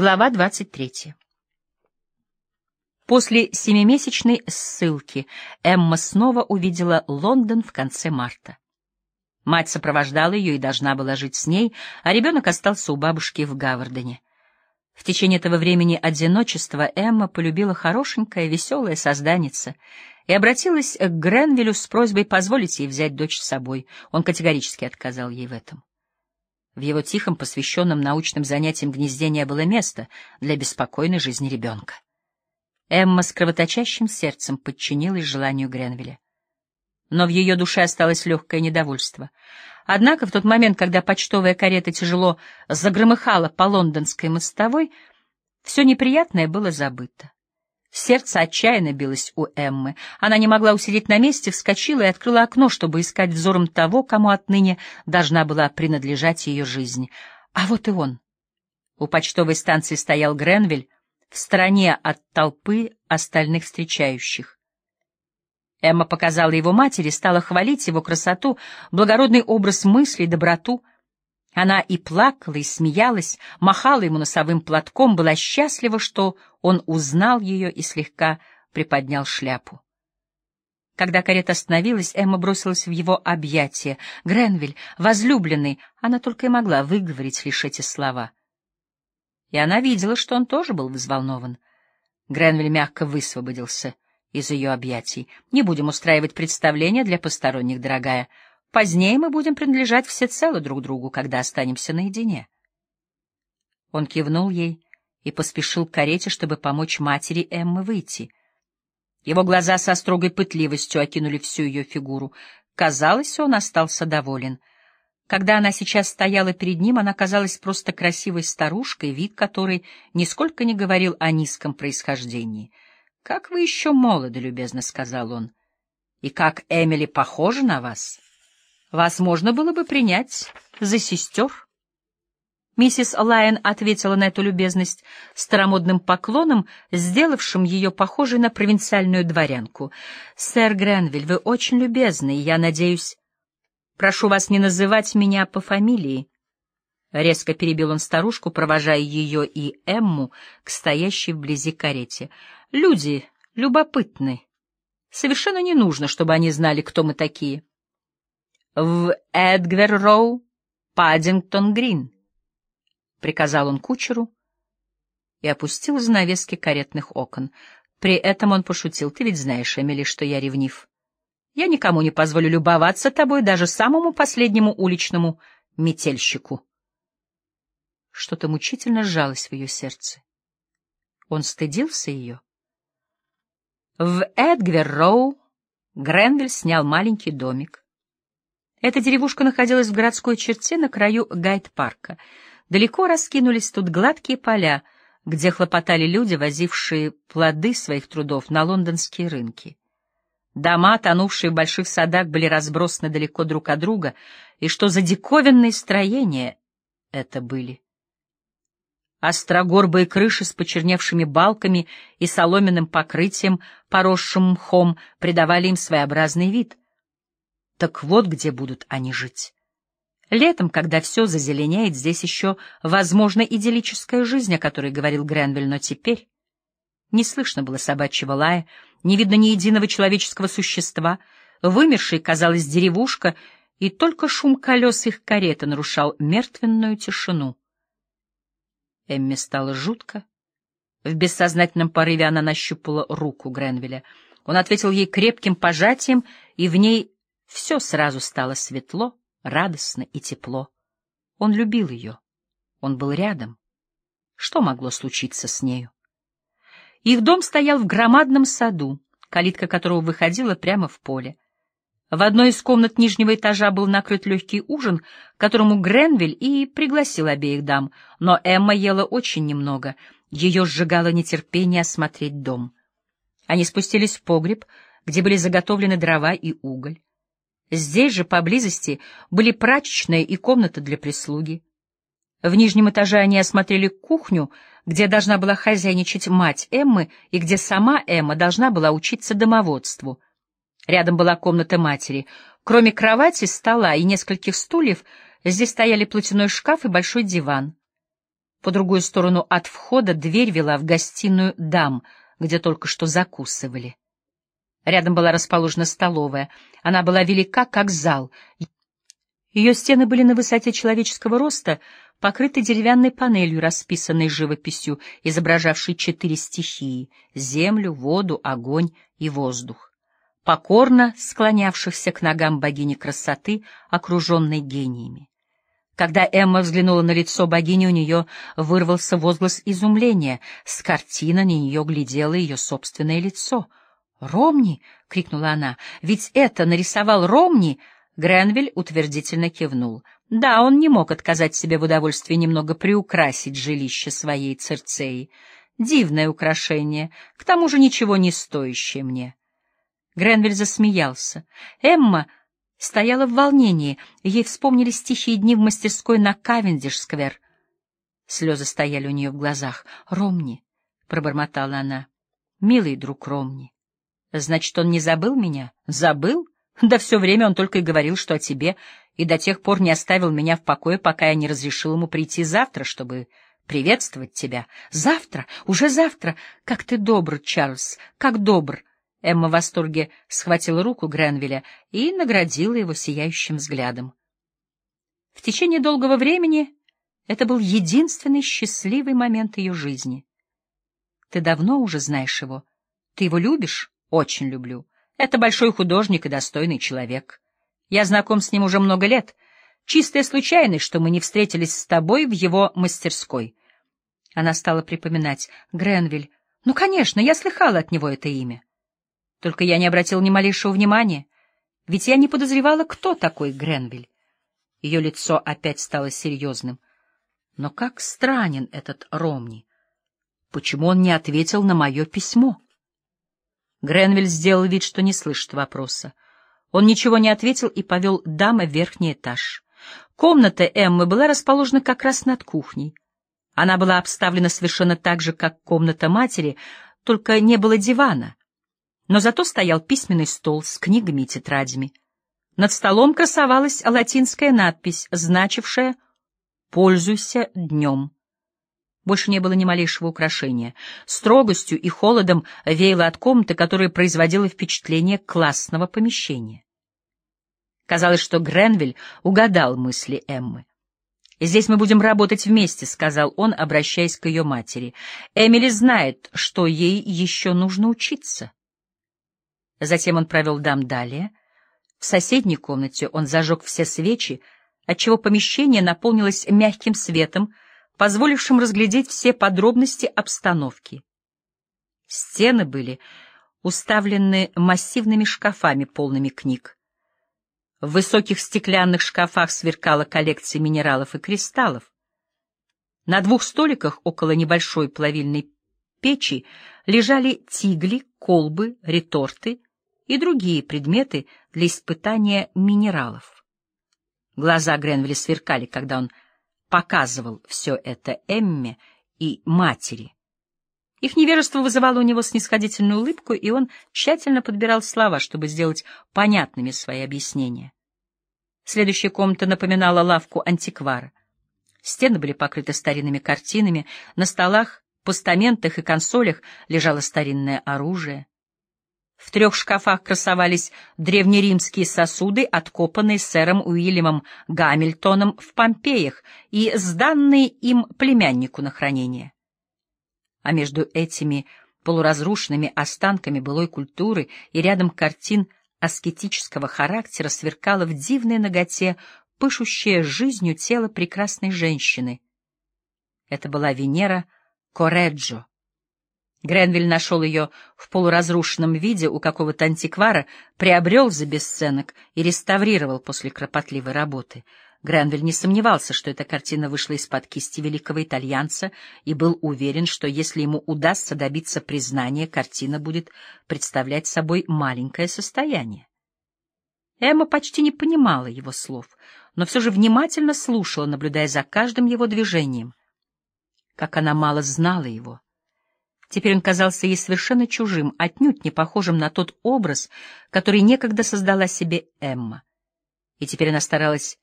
Глава 23. После семимесячной ссылки Эмма снова увидела Лондон в конце марта. Мать сопровождала ее и должна была жить с ней, а ребенок остался у бабушки в Гавардене. В течение этого времени одиночества Эмма полюбила хорошенькое, веселое созданица и обратилась к Гренвилю с просьбой позволить ей взять дочь с собой. Он категорически отказал ей в этом. В его тихом, посвященном научным занятиям гнезде не было места для беспокойной жизни ребенка. Эмма с кровоточащим сердцем подчинилась желанию Гренвилля. Но в ее душе осталось легкое недовольство. Однако в тот момент, когда почтовая карета тяжело загромыхала по лондонской мостовой, все неприятное было забыто. Сердце отчаянно билось у Эммы. Она не могла усидеть на месте, вскочила и открыла окно, чтобы искать взором того, кому отныне должна была принадлежать ее жизнь. А вот и он. У почтовой станции стоял Гренвиль, в стороне от толпы остальных встречающих. Эмма показала его матери, стала хвалить его красоту, благородный образ мысли, доброту — она и плакала, и смеялась, махала ему носовым платком, была счастлива, что он узнал ее и слегка приподнял шляпу. Когда карета остановилась, Эмма бросилась в его объятия. «Гренвиль, возлюбленный!» Она только и могла выговорить лишь эти слова. И она видела, что он тоже был взволнован. Гренвиль мягко высвободился из ее объятий. «Не будем устраивать представления для посторонних, дорогая. Позднее мы будем принадлежать всецело друг другу, когда останемся наедине. Он кивнул ей и поспешил к карете, чтобы помочь матери Эммы выйти. Его глаза со строгой пытливостью окинули всю ее фигуру. Казалось, он остался доволен. Когда она сейчас стояла перед ним, она казалась просто красивой старушкой, вид которой нисколько не говорил о низком происхождении. — Как вы еще молоды, — любезно сказал он. — И как Эмили похожа на вас! — вас можно было бы принять за сестер. Миссис Лайон ответила на эту любезность старомодным поклоном, сделавшим ее похожей на провинциальную дворянку. «Сэр Гренвиль, вы очень любезны, я надеюсь... Прошу вас не называть меня по фамилии». Резко перебил он старушку, провожая ее и Эмму к стоящей вблизи карете. «Люди любопытны. Совершенно не нужно, чтобы они знали, кто мы такие» в Эдгвер-Роу, Паддингтон-Грин, — приказал он кучеру и опустил занавески каретных окон. При этом он пошутил. — Ты ведь знаешь, Эмили, что я ревнив. Я никому не позволю любоваться тобой, даже самому последнему уличному метельщику. Что-то мучительно сжалось в ее сердце. Он стыдился ее. В Эдгвер-Роу Гренвиль снял маленький домик. Эта деревушка находилась в городской черте на краю гайд-парка. Далеко раскинулись тут гладкие поля, где хлопотали люди, возившие плоды своих трудов на лондонские рынки. Дома, тонувшие в больших садах, были разбросаны далеко друг от друга, и что за диковинные строения это были? Острогорбые крыши с почерневшими балками и соломенным покрытием, поросшим мхом, придавали им своеобразный вид — так вот где будут они жить. Летом, когда все зазеленеет, здесь еще возможна идиллическая жизнь, о которой говорил Гренвиль, но теперь не слышно было собачьего лая, не видно ни единого человеческого существа, вымершей казалась деревушка, и только шум колес их кареты нарушал мертвенную тишину. Эмме стало жутко. В бессознательном порыве она нащупала руку Гренвилля. Он ответил ей крепким пожатием, и в ней все сразу стало светло, радостно и тепло. Он любил ее. Он был рядом. Что могло случиться с нею? Их дом стоял в громадном саду, калитка которого выходила прямо в поле. В одной из комнат нижнего этажа был накрыт легкий ужин, которому Гренвиль и пригласил обеих дам, но Эмма ела очень немного, ее сжигало нетерпение осмотреть дом. Они спустились в погреб, где были заготовлены дрова и уголь. Здесь же, поблизости, были прачечная и комната для прислуги. В нижнем этаже они осмотрели кухню, где должна была хозяйничать мать Эммы и где сама Эмма должна была учиться домоводству. Рядом была комната матери. Кроме кровати, стола и нескольких стульев, здесь стояли платяной шкаф и большой диван. По другую сторону от входа дверь вела в гостиную дам, где только что закусывали. Рядом была расположена столовая. Она была велика, как зал. Ее стены были на высоте человеческого роста, покрыты деревянной панелью, расписанной живописью, изображавшей четыре стихии — землю, воду, огонь и воздух, покорно склонявшихся к ногам богини красоты, окруженной гениями. Когда Эмма взглянула на лицо богини, у нее вырвался возглас изумления. С картины на нее глядело ее собственное лицо. «Ромни!» — крикнула она. «Ведь это нарисовал Ромни!» Гренвиль утвердительно кивнул. Да, он не мог отказать себе в удовольствии немного приукрасить жилище своей Церцеи. Дивное украшение, к тому же ничего не стоящее мне. Гренвиль засмеялся. Эмма стояла в волнении, ей вспомнили стихи дни в мастерской на Кавендиш-сквер. Слезы стояли у нее в глазах. «Ромни», — пробормотала она, — «милый друг Ромни». «Значит, он не забыл меня?» «Забыл?» Да все время он только и говорил, что о тебе, и до тех пор не оставил меня в покое, пока я не разрешил ему прийти завтра, чтобы приветствовать тебя. Завтра, уже завтра. Как ты добр, Чарльз, как добр. Эмма в восторге схватила руку Гренвилля и наградила его сияющим взглядом. В течение долгого времени это был единственный счастливый момент ее жизни. Ты давно уже знаешь его. Ты его любишь? Очень люблю. Это большой художник и достойный человек. Я знаком с ним уже много лет. Чистая случайность, что мы не встретились с тобой в его мастерской. Она стала припоминать. Гренвиль. Ну, конечно, я слыхала от него это имя. Только я не обратил ни малейшего внимания, ведь я не подозревала, кто такой Гренвиль. Ее лицо опять стало серьезным. Но как странен этот Ромни. Почему он не ответил на мое письмо? Гренвиль сделал вид, что не слышит вопроса. Он ничего не ответил и повел дамы в верхний этаж. Комната Эммы была расположена как раз над кухней. Она была обставлена совершенно так же, как комната матери, только не было дивана. Но зато стоял письменный стол с книгами и тетрадями. Над столом красовалась латинская надпись, значившая «Пользуйся днем». Больше не было ни малейшего украшения. Строгостью и холодом веяло от комнаты, которая производила впечатление классного помещения. Казалось, что Гренвиль угадал мысли Эммы. «Здесь мы будем работать вместе», — сказал он, обращаясь к ее матери. «Эмили знает, что ей еще нужно учиться». Затем он провел дам далее. В соседней комнате он зажег все свечи, отчего помещение наполнилось мягким светом, позволившим разглядеть все подробности обстановки. Стены были уставлены массивными шкафами, полными книг. В высоких стеклянных шкафах сверкала коллекция минералов и кристаллов. На двух столиках около небольшой плавильной печи лежали тигли, колбы, реторты и другие предметы для испытания минералов. Глаза Гренвилля сверкали, когда он показывал все это Эмме и матери. Их невежество вызывало у него снисходительную улыбку, и он тщательно подбирал слова, чтобы сделать понятными свои объяснения. Следующая комната напоминала лавку антиквара. Стены были покрыты старинными картинами, на столах, постаментах и консолях лежало старинное оружие. В трех шкафах красовались древнеримские сосуды, откопанные сэром Уильямом Гамильтоном в Помпеях и сданные им племяннику на хранение. А между этими полуразрушенными останками былой культуры и рядом картин аскетического характера сверкало в дивной ноготе пышущее жизнью тело прекрасной женщины. Это была Венера Кореджо, Гренвиль нашел ее в полуразрушенном виде у какого-то антиквара, приобрел за бесценок и реставрировал после кропотливой работы. Гренвиль не сомневался, что эта картина вышла из-под кисти великого итальянца и был уверен, что если ему удастся добиться признания, картина будет представлять собой маленькое состояние. Эмма почти не понимала его слов, но все же внимательно слушала, наблюдая за каждым его движением. Как она мало знала его! Теперь он казался ей совершенно чужим, отнюдь не похожим на тот образ, который некогда создала себе Эмма. И теперь она старалась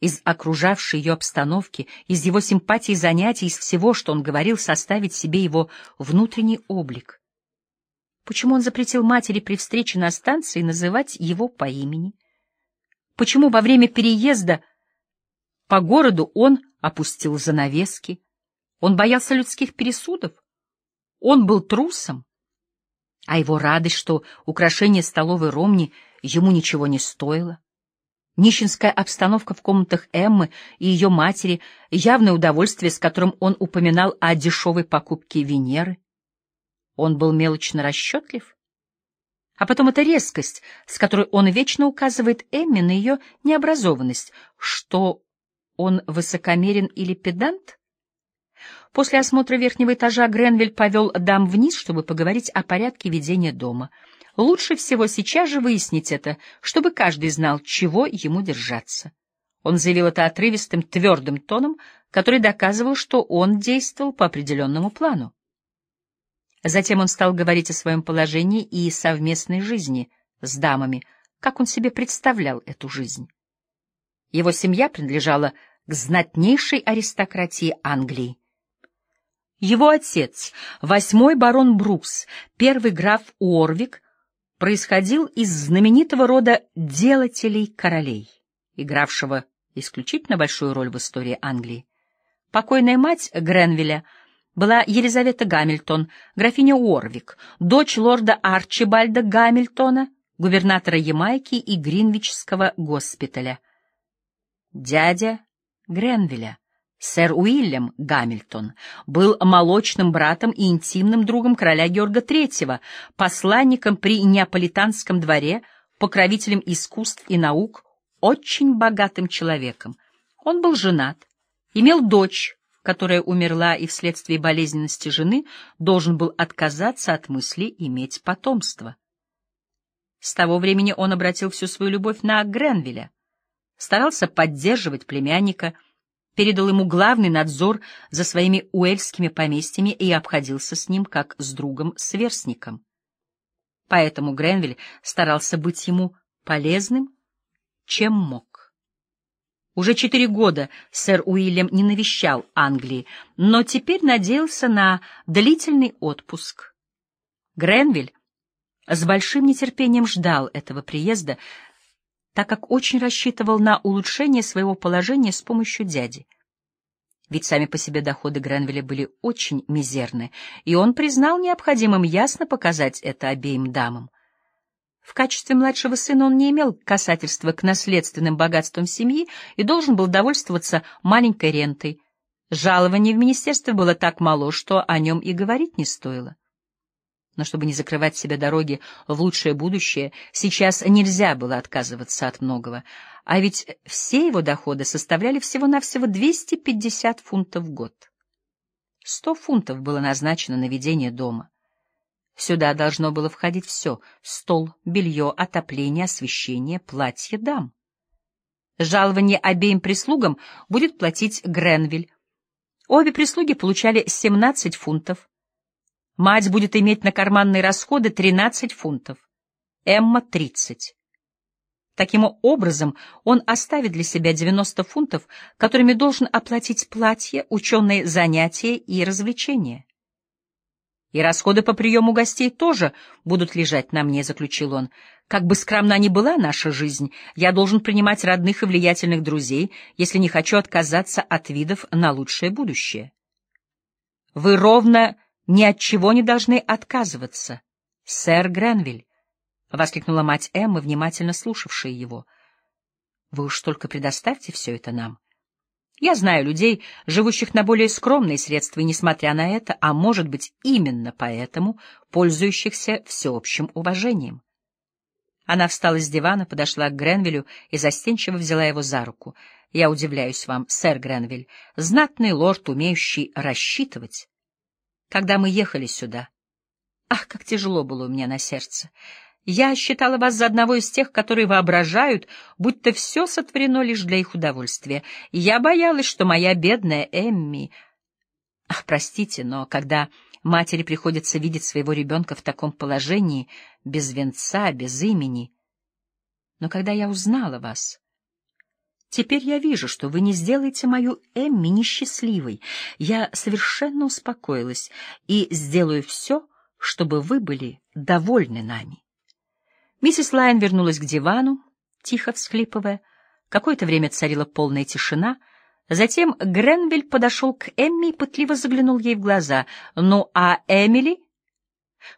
из окружавшей ее обстановки, из его симпатий и занятий, из всего, что он говорил, составить себе его внутренний облик. Почему он запретил матери при встрече на станции называть его по имени? Почему во время переезда по городу он опустил занавески? Он боялся людских пересудов? Он был трусом? А его радость, что украшение столовой Ромни ему ничего не стоило? Нищенская обстановка в комнатах Эммы и ее матери, явное удовольствие, с которым он упоминал о дешевой покупке Венеры. Он был мелочно расчетлив. А потом эта резкость, с которой он вечно указывает Эмме на ее необразованность, что он высокомерен или педант? После осмотра верхнего этажа Гренвиль повел дам вниз, чтобы поговорить о порядке ведения дома — Лучше всего сейчас же выяснить это, чтобы каждый знал, чего ему держаться. Он заявил это отрывистым, твердым тоном, который доказывал, что он действовал по определенному плану. Затем он стал говорить о своем положении и совместной жизни с дамами, как он себе представлял эту жизнь. Его семья принадлежала к знатнейшей аристократии Англии. Его отец, восьмой барон Брукс, первый граф Уорвик, происходил из знаменитого рода делателей королей, игравшего исключительно большую роль в истории Англии. Покойная мать Гренвилля была Елизавета Гамильтон, графиня Уорвик, дочь лорда Арчибальда Гамильтона, губернатора Ямайки и Гринвичского госпиталя. Дядя Гренвилля Сэр Уильям Гамильтон был молочным братом и интимным другом короля Георга III, посланником при Неаполитанском дворе, покровителем искусств и наук, очень богатым человеком. Он был женат, имел дочь, которая умерла и вследствие болезненности жены должен был отказаться от мысли иметь потомство. С того времени он обратил всю свою любовь на Гренвилля, старался поддерживать племянника — передал ему главный надзор за своими уэльскими поместьями и обходился с ним как с другом-сверстником. Поэтому Гренвиль старался быть ему полезным, чем мог. Уже четыре года сэр Уильям не навещал Англии, но теперь надеялся на длительный отпуск. Гренвиль с большим нетерпением ждал этого приезда, так как очень рассчитывал на улучшение своего положения с помощью дяди. Ведь сами по себе доходы Гренвилля были очень мизерны, и он признал необходимым ясно показать это обеим дамам. В качестве младшего сына он не имел касательства к наследственным богатствам семьи и должен был довольствоваться маленькой рентой. Жалование в министерстве было так мало, что о нем и говорить не стоило. Но чтобы не закрывать себе дороги в лучшее будущее, сейчас нельзя было отказываться от многого. А ведь все его доходы составляли всего-навсего 250 фунтов в год. Сто фунтов было назначено на ведение дома. Сюда должно было входить все — стол, белье, отопление, освещение, платье дам. Жалование обеим прислугам будет платить Гренвиль. Обе прислуги получали 17 фунтов. Мать будет иметь на карманные расходы 13 фунтов, Эмма — 30. Таким образом, он оставит для себя 90 фунтов, которыми должен оплатить платье, ученые занятия и развлечения. И расходы по приему гостей тоже будут лежать на мне, — заключил он. Как бы скромна ни была наша жизнь, я должен принимать родных и влиятельных друзей, если не хочу отказаться от видов на лучшее будущее. Вы ровно ни от чего не должны отказываться, сэр Гренвиль, — воскликнула мать Эммы, внимательно слушавшая его. — Вы уж только предоставьте все это нам. Я знаю людей, живущих на более скромные средства, и, несмотря на это, а может быть, именно поэтому, пользующихся всеобщим уважением. Она встала с дивана, подошла к Гренвилю и застенчиво взяла его за руку. — Я удивляюсь вам, сэр Гренвиль, знатный лорд, умеющий рассчитывать когда мы ехали сюда. Ах, как тяжело было у меня на сердце. Я считала вас за одного из тех, которые воображают, будто все сотворено лишь для их удовольствия. Я боялась, что моя бедная Эмми... Ах, простите, но когда матери приходится видеть своего ребенка в таком положении, без венца, без имени... Но когда я узнала вас... Теперь я вижу, что вы не сделаете мою Эмми несчастливой. Я совершенно успокоилась и сделаю все, чтобы вы были довольны нами. Миссис Лайн вернулась к дивану, тихо всхлипывая. Какое-то время царила полная тишина. Затем Гренвиль подошел к Эмми и пытливо заглянул ей в глаза. «Ну, а Эмили?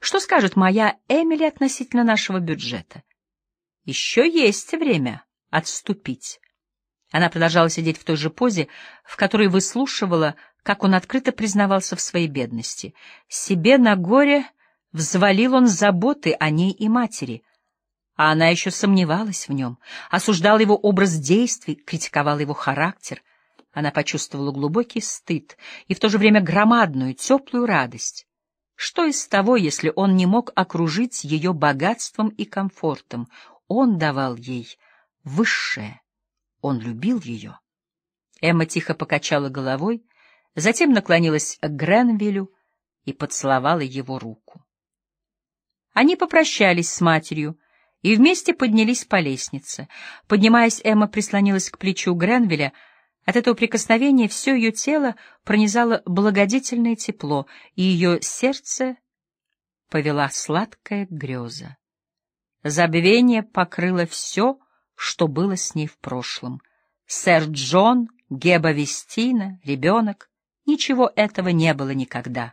Что скажет моя Эмили относительно нашего бюджета? Еще есть время отступить». Она продолжала сидеть в той же позе, в которой выслушивала, как он открыто признавался в своей бедности. Себе на горе взвалил он заботы о ней и матери, а она еще сомневалась в нем, осуждала его образ действий, критиковала его характер. Она почувствовала глубокий стыд и в то же время громадную, теплую радость. Что из того, если он не мог окружить ее богатством и комфортом? Он давал ей высшее. Он любил ее. Эмма тихо покачала головой, затем наклонилась к Гренвиллю и поцеловала его руку. Они попрощались с матерью и вместе поднялись по лестнице. Поднимаясь, Эмма прислонилась к плечу Гренвилля. От этого прикосновения все ее тело пронизало благодетельное тепло, и ее сердце повела сладкая греза. Забвение покрыло все, что было с ней в прошлом. Сэр Джон, Геба Вестина, ребенок — ничего этого не было никогда.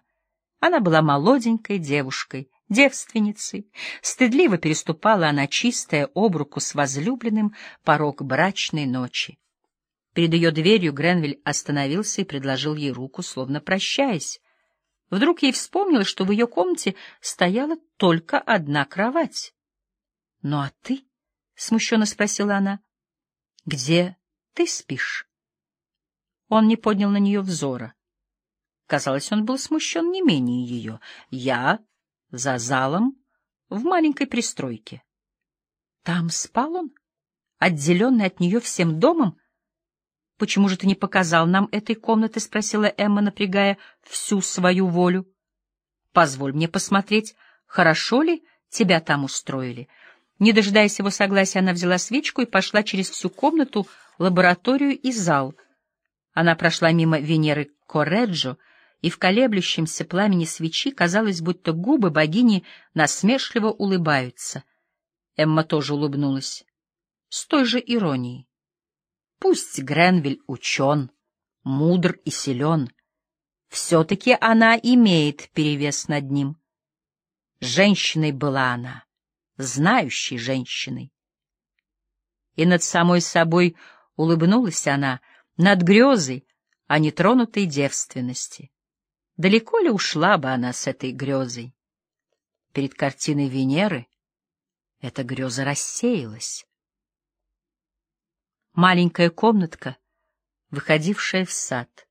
Она была молоденькой девушкой, девственницей. Стыдливо переступала она чистая об руку с возлюбленным порог брачной ночи. Перед ее дверью Гренвиль остановился и предложил ей руку, словно прощаясь. Вдруг ей вспомнилось, что в ее комнате стояла только одна кровать. — Ну а ты? — смущенно спросила она. — Где ты спишь? Он не поднял на нее взора. Казалось, он был смущен не менее ее. Я за залом в маленькой пристройке. Там спал он, отделенный от нее всем домом? — Почему же ты не показал нам этой комнаты? — спросила Эмма, напрягая всю свою волю. — Позволь мне посмотреть, хорошо ли тебя там устроили. — не дожидаясь его согласия, она взяла свечку и пошла через всю комнату, лабораторию и зал. Она прошла мимо Венеры Корреджо, и в колеблющемся пламени свечи казалось, будто губы богини насмешливо улыбаются. Эмма тоже улыбнулась. С той же иронией. Пусть Гренвиль учен, мудр и силен, все-таки она имеет перевес над ним. Женщиной была она знающей женщиной. И над самой собой улыбнулась она, над грезой о нетронутой девственности. Далеко ли ушла бы она с этой грезой? Перед картиной Венеры эта греза рассеялась. Маленькая комнатка, выходившая в сад.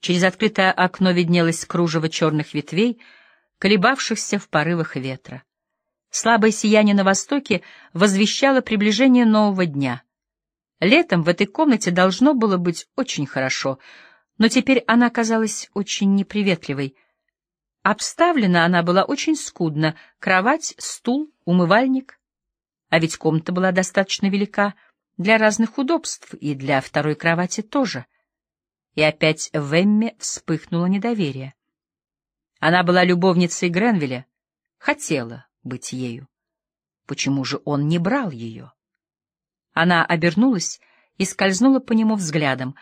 Через открытое окно виднелось кружево черных ветвей, колебавшихся в порывах ветра. Слабое сияние на востоке возвещало приближение нового дня. Летом в этой комнате должно было быть очень хорошо, но теперь она казалась очень неприветливой. Обставлена она была очень скудно — кровать, стул, умывальник. А ведь комната была достаточно велика для разных удобств и для второй кровати тоже. И опять в Эмме вспыхнуло недоверие. Она была любовницей Гренвилля, хотела, быть ею. Почему же он не брал ее? Она обернулась и скользнула по нему взглядом.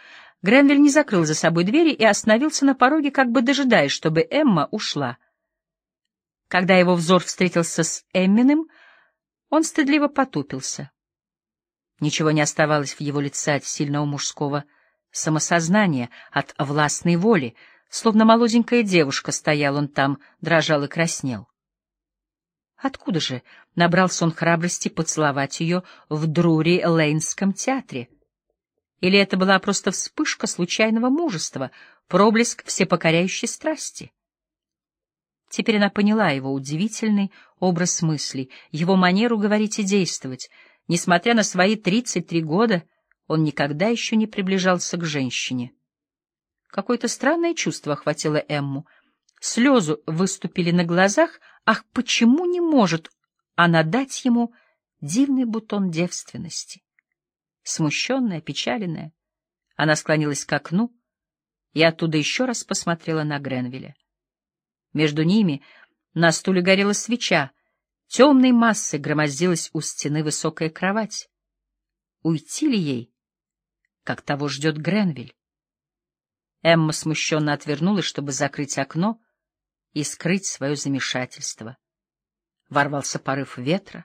Гренвиль не закрыл за собой двери и остановился на пороге, как бы дожидаясь, чтобы Эмма ушла. Когда его взор встретился с Эмминым, он стыдливо потупился. Ничего не оставалось в его лице от сильного мужского самосознания, от властной воли, словно молоденькая девушка стоял он там, дрожал и краснел. Откуда же набрался он храбрости поцеловать ее в Друри-Лейнском театре? Или это была просто вспышка случайного мужества, проблеск всепокоряющей страсти? Теперь она поняла его удивительный образ мыслей, его манеру говорить и действовать. Несмотря на свои 33 года, он никогда еще не приближался к женщине. Какое-то странное чувство охватило Эмму. Слезы выступили на глазах, Ах, почему не может она дать ему дивный бутон девственности? смущенная, печаленная. Она склонилась к окну и оттуда еще раз посмотрела на Гренвилля. Между ними на стуле горела свеча, темной массой громоздилась у стены высокая кровать. Уйти ли ей, как того ждет Гренвиль? Эмма смущенно отвернулась, чтобы закрыть окно и скрыть свое замешательство. Ворвался порыв ветра.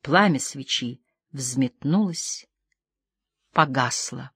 Пламя свечи взметнулось, погасло.